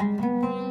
Música